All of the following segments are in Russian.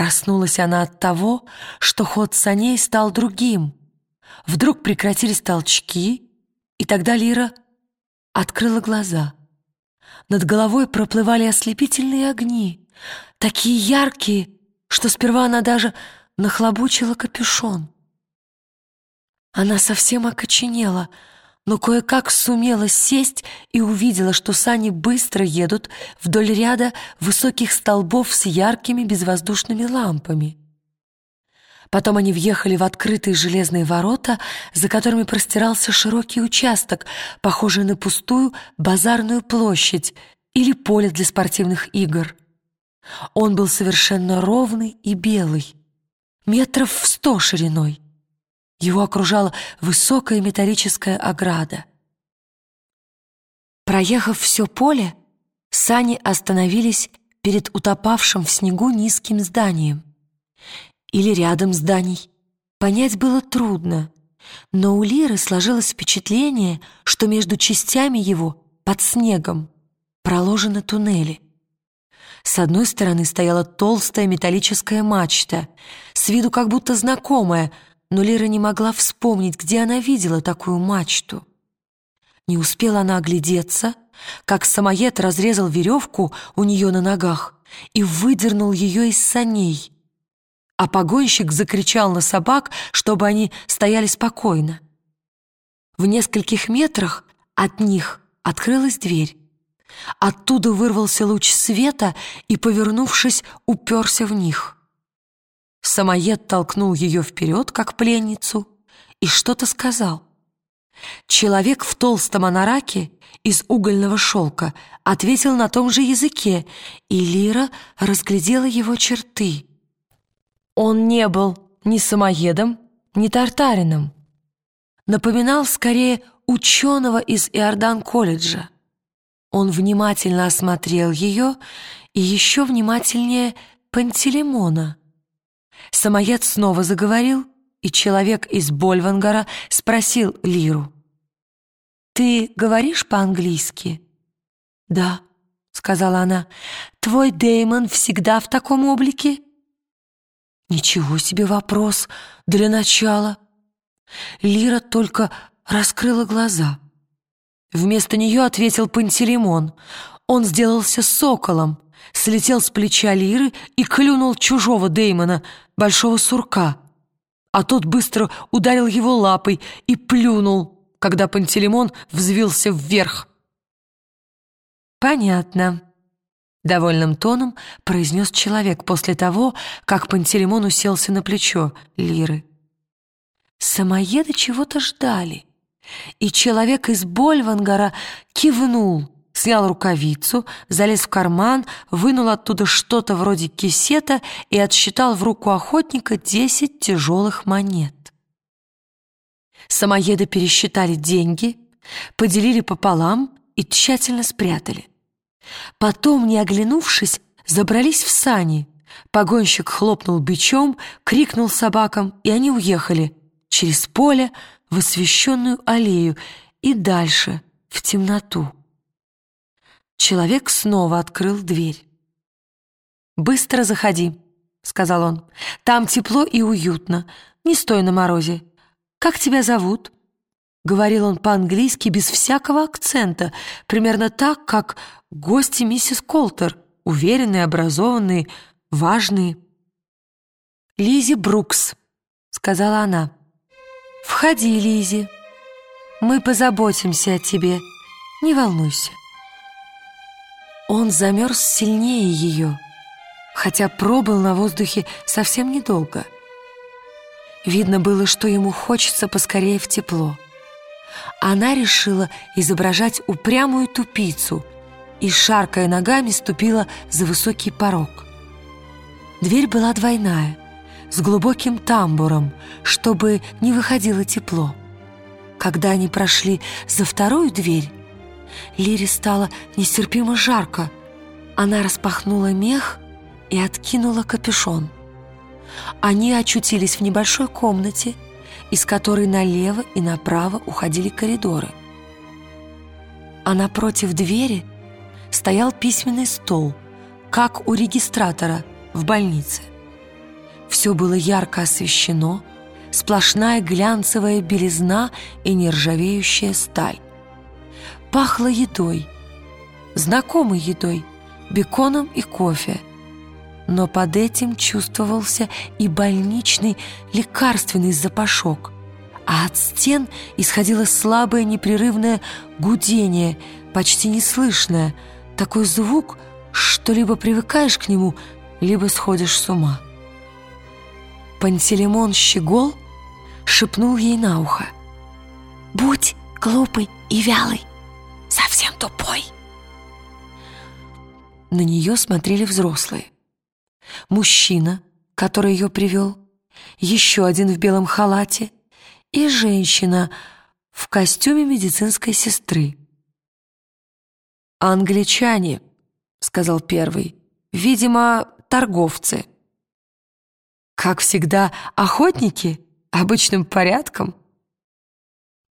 Проснулась она от того, что ход саней стал другим. Вдруг прекратились толчки, и тогда Лира открыла глаза. Над головой проплывали ослепительные огни, такие яркие, что сперва она даже нахлобучила капюшон. Она совсем окоченела, но кое-как сумела сесть и увидела, что сани быстро едут вдоль ряда высоких столбов с яркими безвоздушными лампами. Потом они въехали в открытые железные ворота, за которыми простирался широкий участок, похожий на пустую базарную площадь или поле для спортивных игр. Он был совершенно ровный и белый, метров в сто шириной. Его окружала высокая металлическая ограда. Проехав все поле, сани остановились перед утопавшим в снегу низким зданием. Или рядом зданий. Понять было трудно, но у Лиры сложилось впечатление, что между частями его, под снегом, проложены туннели. С одной стороны стояла толстая металлическая мачта, с виду как будто знакомая — но Лера не могла вспомнить, где она видела такую мачту. Не успела она оглядеться, как самоед разрезал веревку у нее на ногах и выдернул ее из саней. А погонщик закричал на собак, чтобы они стояли спокойно. В нескольких метрах от них открылась дверь. Оттуда вырвался луч света и, повернувшись, уперся в них. Самоед толкнул ее вперед, как пленницу, и что-то сказал. Человек в толстом анараке из угольного шелка ответил на том же языке, и Лира разглядела его черты. Он не был ни самоедом, ни тартарином. Напоминал скорее ученого из Иордан-колледжа. Он внимательно осмотрел ее и еще внимательнее Пантелеймона — Самоед снова заговорил, и человек из Больвангара спросил Лиру. «Ты говоришь по-английски?» «Да», — сказала она. «Твой Деймон всегда в таком облике?» «Ничего себе вопрос для начала!» Лира только раскрыла глаза. Вместо нее ответил Пантелеймон. Он сделался соколом, слетел с плеча Лиры и клюнул чужого Деймона, большого сурка. А тот быстро ударил его лапой и плюнул, когда Пантелеймон взвился вверх. «Понятно», — довольным тоном произнес человек после того, как Пантелеймон уселся на плечо Лиры. Самоеды чего-то ждали, и человек из Больвангара кивнул — снял рукавицу, залез в карман, вынул оттуда что-то вроде кисета и отсчитал в руку охотника десять тяжелых монет. Самоеды пересчитали деньги, поделили пополам и тщательно спрятали. Потом, не оглянувшись, забрались в сани. Погонщик хлопнул бичом, крикнул собакам, и они уехали через поле в освещенную аллею и дальше, в темноту. Человек снова открыл дверь. «Быстро заходи», — сказал он. «Там тепло и уютно. Не стой на морозе. Как тебя зовут?» Говорил он по-английски без всякого акцента, примерно так, как гости миссис Колтер, уверенные, образованные, важные. «Лизи Брукс», — сказала она. «Входи, Лизи. Мы позаботимся о тебе. Не волнуйся». Он замерз сильнее ее, хотя пробыл на воздухе совсем недолго. Видно было, что ему хочется поскорее в тепло. Она решила изображать упрямую тупицу и, шаркая ногами, ступила за высокий порог. Дверь была двойная, с глубоким тамбуром, чтобы не выходило тепло. Когда они прошли за вторую дверь, Лире стало нестерпимо жарко. Она распахнула мех и откинула капюшон. Они очутились в небольшой комнате, из которой налево и направо уходили коридоры. А напротив двери стоял письменный стол, как у регистратора в больнице. Все было ярко освещено, сплошная глянцевая белизна и нержавеющая сталь. Пахло едой, знакомой едой, беконом и кофе. Но под этим чувствовался и больничный лекарственный запашок, а от стен исходило слабое непрерывное гудение, почти неслышное, такой звук, что либо привыкаешь к нему, либо сходишь с ума. Пантелеймон Щегол шепнул ей на ухо. «Будь глупый и вялый, совсем тупой!» На нее смотрели взрослые. Мужчина, который ее привел, еще один в белом халате и женщина в костюме медицинской сестры. «Англичане», — сказал первый, — «видимо, торговцы». «Как всегда, охотники? Обычным порядком?»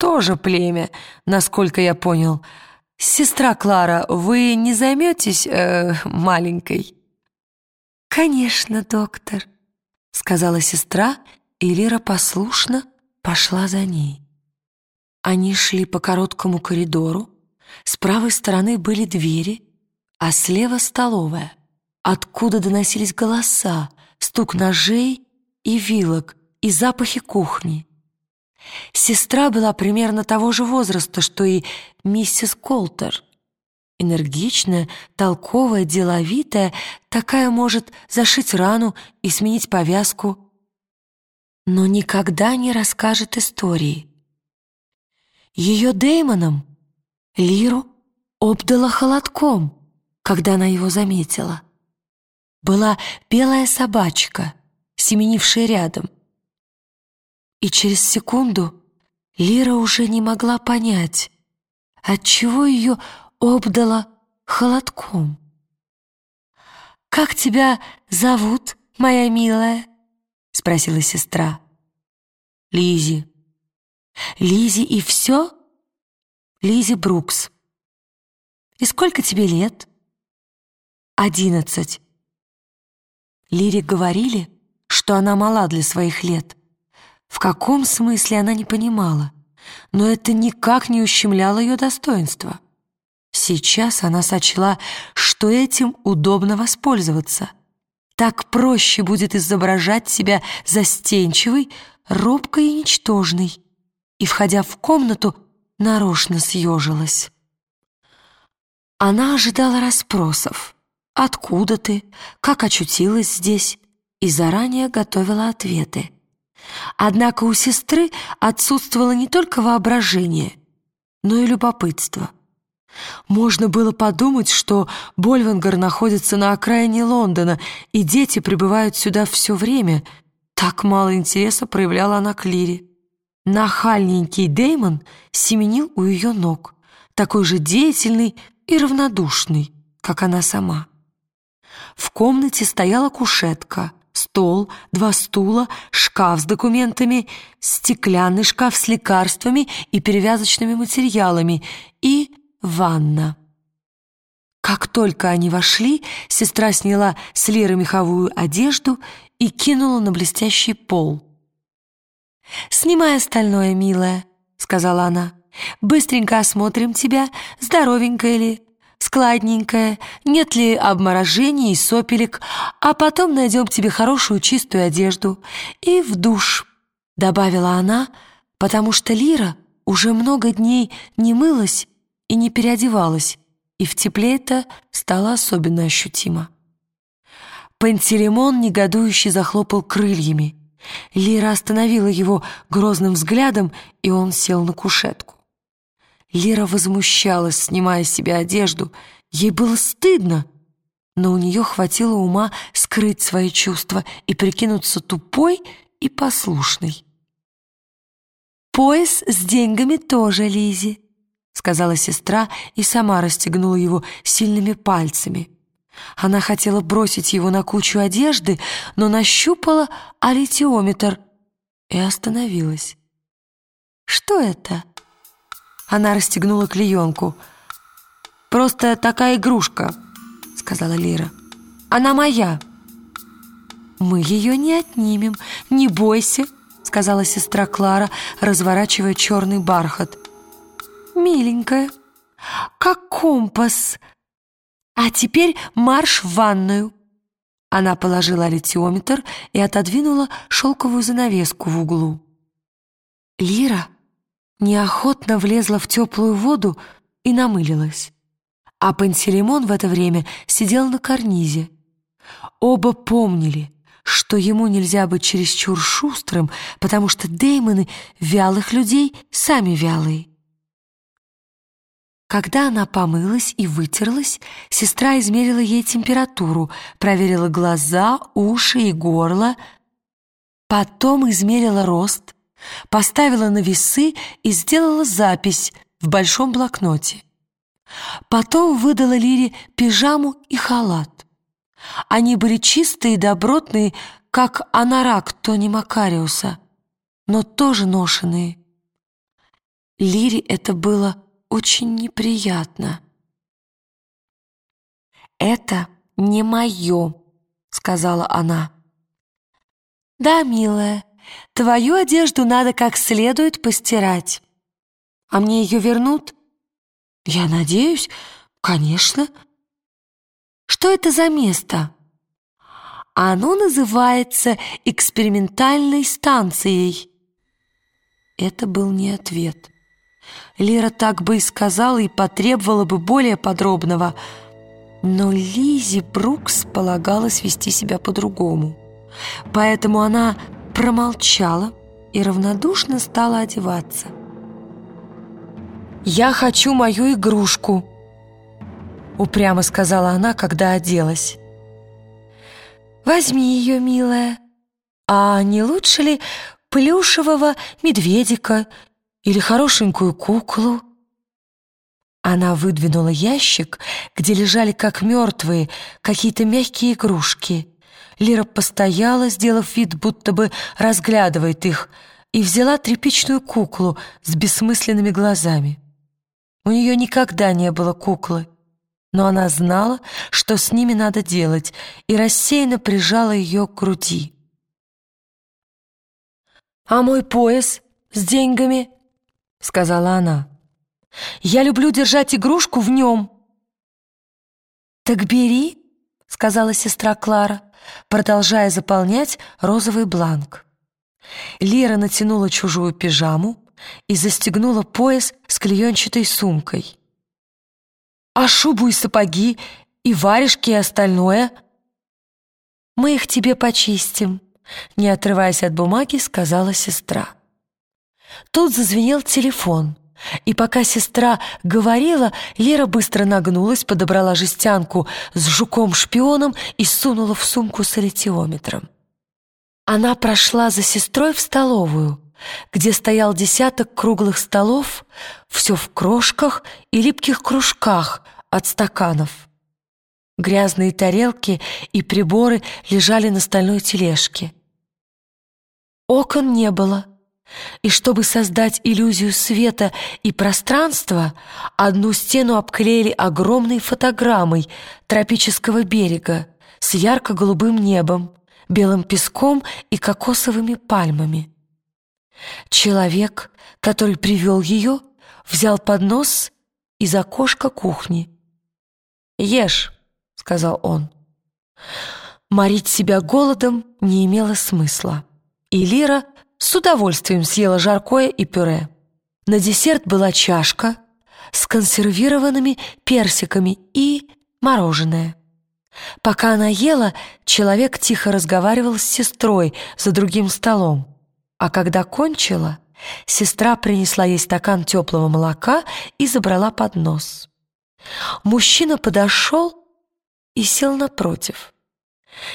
«Тоже племя, насколько я понял. Сестра Клара, вы не займетесь э, маленькой?» «Конечно, доктор», — сказала сестра, и Лира послушно пошла за ней. Они шли по короткому коридору, с правой стороны были двери, а слева столовая, откуда доносились голоса, стук ножей и вилок и запахи кухни. Сестра была примерно того же возраста, что и миссис Колтер. Энергичная, толковая, деловитая, такая может зашить рану и сменить повязку, но никогда не расскажет истории. Ее Деймоном Лиру обдала холодком, когда она его заметила. Была белая собачка, семенившая рядом. И через секунду Лира уже не могла понять, отчего ее обдала холодком. «Как тебя зовут, моя милая?» — спросила сестра. Лизи. Лизи и все? Лизи Брукс. И сколько тебе лет? Одиннадцать. Лире говорили, что она мала для своих лет. В каком смысле она не понимала, но это никак не ущемляло ее достоинства. Сейчас она сочла, что этим удобно воспользоваться — так проще будет изображать себя застенчивой, робкой и ничтожной. И, входя в комнату, нарочно съежилась. Она ожидала расспросов. «Откуда ты? Как очутилась здесь?» и заранее готовила ответы. Однако у сестры отсутствовало не только воображение, но и любопытство — можно было подумать, что Больвангар находится на окраине Лондона, и дети прибывают сюда все время. Так мало интереса проявляла она к Лире. Нахальненький Деймон семенил у ее ног, такой же деятельный и равнодушный, как она сама. В комнате стояла кушетка, стол, два стула, шкаф с документами, стеклянный шкаф с лекарствами и перевязочными материалами и ванна. Как только они вошли, сестра сняла с Лиры меховую одежду и кинула на блестящий пол. «Снимай остальное, милая», — сказала она. «Быстренько осмотрим тебя, здоровенькая ли, складненькая, нет ли обморожений и сопелек, а потом найдем тебе хорошую чистую одежду. И в душ», — добавила она, потому что Лира уже много дней не мылась и не переодевалась, и в тепле это стало особенно ощутимо. Пантелеймон негодующе захлопал крыльями. Лира остановила его грозным взглядом, и он сел на кушетку. Лира возмущалась, снимая с себя одежду. Ей было стыдно, но у нее хватило ума скрыть свои чувства и прикинуться тупой и послушной. «Пояс с деньгами тоже, Лизи», — сказала сестра и сама расстегнула его сильными пальцами. Она хотела бросить его на кучу одежды, но нащупала алитиометр и остановилась. «Что это?» Она расстегнула клеенку. «Просто такая игрушка», — сказала Лира. «Она моя». мы ее не отнимем, не бойся», — сказала сестра Клара, разворачивая черный бархат. «Миленькая, как компас. А теперь марш в ванную». Она положила литиометр и отодвинула шелковую занавеску в углу. Лира неохотно влезла в теплую воду и намылилась. А Пантелеймон в это время сидел на карнизе. Оба помнили, что ему нельзя быть чересчур шустрым, потому что деймоны вялых людей сами вялые. Когда она помылась и вытерлась, сестра измерила ей температуру, проверила глаза, уши и горло, потом измерила рост, поставила на весы и сделала запись в большом блокноте. Потом выдала Лире пижаму и халат. Они были чистые и добротные, как анорак Тони Макариуса, но тоже ношенные. Лире это было очень неприятно. «Это не мое», — сказала она. «Да, милая, твою одежду надо как следует постирать. А мне ее вернут?» «Я надеюсь, конечно». «Что это за место?» «Оно называется экспериментальной станцией». Это был не ответ. Лера так бы и сказала и потребовала бы более подробного. Но Лизи Брукс полагалось вести себя по-другому. Поэтому она промолчала и равнодушно стала одеваться. «Я хочу мою игрушку», — упрямо сказала она, когда оделась. «Возьми ее, милая. А не лучше ли плюшевого медведика или хорошенькую куклу. Она выдвинула ящик, где лежали как мертвые какие-то мягкие игрушки. Лира постояла, сделав вид, будто бы разглядывает их, и взяла тряпичную куклу с бессмысленными глазами. У нее никогда не было куклы, но она знала, что с ними надо делать, и рассеянно прижала ее к груди. «А мой пояс с деньгами?» — сказала она. «Я люблю держать игрушку в нем». «Так бери», — сказала сестра Клара, продолжая заполнять розовый бланк. Лера натянула чужую пижаму и застегнула пояс с клеенчатой сумкой. «А шубу и сапоги, и варежки, и остальное?» «Мы их тебе почистим», — не отрываясь от бумаги, сказала сестра. Тут зазвенел телефон. И пока сестра говорила, Лера быстро нагнулась, подобрала жестянку с жуком-шпионом и сунула в сумку с аллитиометром. Она прошла за сестрой в столовую, где стоял десяток круглых столов, все в крошках и липких кружках от стаканов. Грязные тарелки и приборы лежали на стальной тележке. Окон не было. И чтобы создать иллюзию света и пространства, одну стену обклеили огромной фотограммой тропического берега с ярко-голубым небом, белым песком и кокосовыми пальмами. Человек, который привел ее, взял поднос из окошка кухни. «Ешь», — сказал он. Морить себя голодом не имело смысла. И Лира с удовольствием съела жаркое и пюре. На десерт была чашка с консервированными персиками и мороженое. Пока она ела, человек тихо разговаривал с сестрой за другим столом. А когда кончила, сестра принесла ей стакан теплого молока и забрала поднос. Мужчина подошел и сел напротив.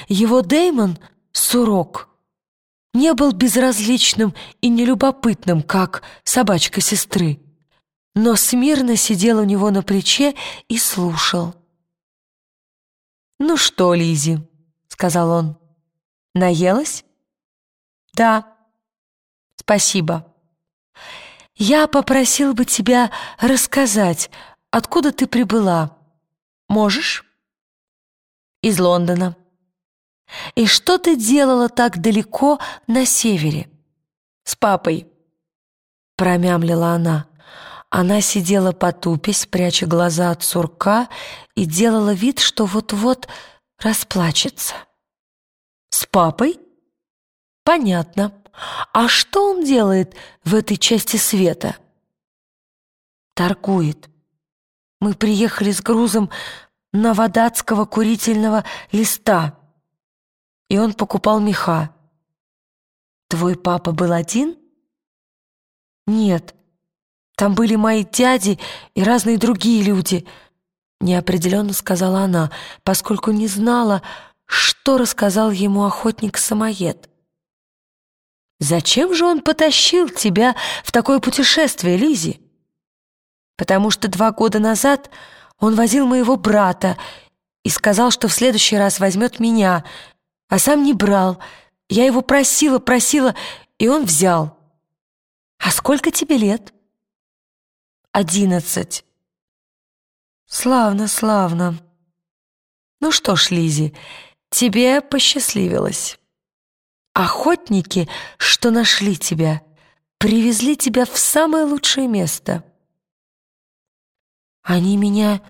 Его Деймон, сурок, не был безразличным и нелюбопытным, как собачка сестры, но смирно сидел у него на плече и слушал. «Ну что, Лизи, сказал он, — «наелась?» «Да, спасибо. Я попросил бы тебя рассказать, откуда ты прибыла. Можешь?» «Из Лондона». И что ты делала так далеко на севере?» «С папой», — промямлила она. Она сидела потупясь, пряча глаза от сурка, и делала вид, что вот-вот расплачется. «С папой?» «Понятно. А что он делает в этой части света?» «Торгует. Мы приехали с грузом новодатского курительного листа, и он покупал меха. Твой папа был один?» «Нет, там были мои дяди и разные другие люди», — неопределенно сказала она, поскольку не знала, что рассказал ему охотник-самоед. «Зачем же он потащил тебя в такое путешествие, Лизи? «Потому что два года назад он возил моего брата и сказал, что в следующий раз возьмет меня, а сам не брал. Я его просила, просила, и он взял. А сколько тебе лет?» «Одиннадцать». «Славно, славно. Ну что ж, Лизи, тебе посчастливилось. Охотники, что нашли тебя, привезли тебя в самое лучшее место». «Они меня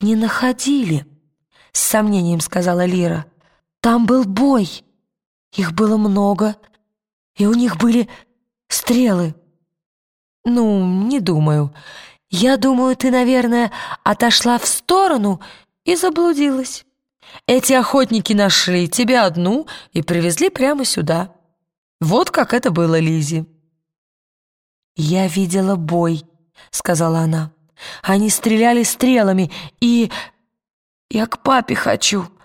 не находили», — с сомнением сказала Лира. «Там был бой. Их было много, и у них были стрелы». «Ну, не думаю. Я думаю, ты, наверное, отошла в сторону и заблудилась. Эти охотники нашли тебя одну и привезли прямо сюда. Вот как это было, Лизи. «Я видела бой», — сказала она. «Они стреляли стрелами, и... я к папе хочу», —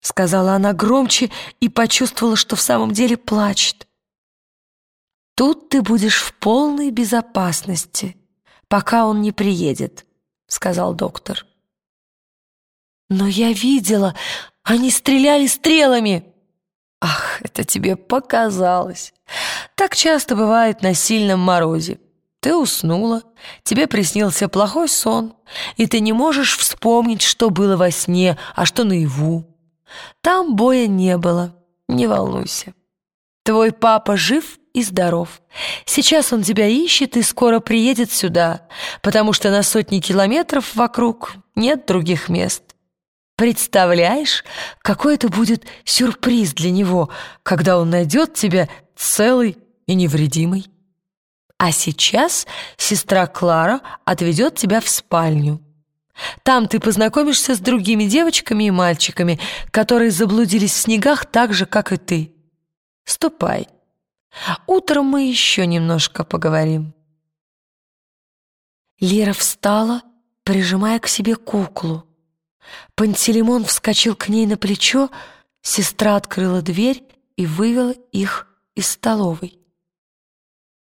сказала она громче и почувствовала, что в самом деле плачет. «Тут ты будешь в полной безопасности, пока он не приедет», — сказал доктор. «Но я видела, они стреляли стрелами!» «Ах, это тебе показалось! Так часто бывает на сильном морозе. Ты уснула, тебе приснился плохой сон, и ты не можешь вспомнить, что было во сне, а что наяву. Там боя не было, не волнуйся. Твой папа жив и здоров. Сейчас он тебя ищет и скоро приедет сюда, потому что на сотни километров вокруг нет других мест. Представляешь, какой это будет сюрприз для него, когда он найдет тебя целый и невредимый. А сейчас сестра Клара отведет тебя в спальню. Там ты познакомишься с другими девочками и мальчиками, которые заблудились в снегах так же, как и ты. Ступай. Утром мы еще немножко поговорим. Лера встала, прижимая к себе куклу. Пантелеймон вскочил к ней на плечо, сестра открыла дверь и вывела их из столовой.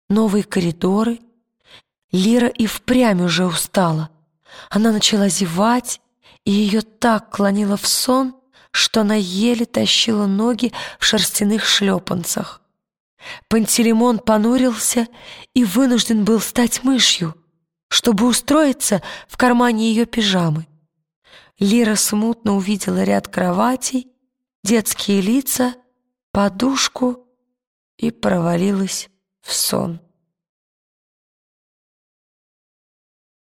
Новые коридоры. Лира и впрямь уже устала. Она начала зевать, и ее так клонило в сон, что она еле тащила ноги в шерстяных шлепанцах. Пантелеймон понурился и вынужден был стать мышью, чтобы устроиться в кармане ее пижамы. Лира смутно увидела ряд кроватей, детские лица, подушку и провалилась в сон.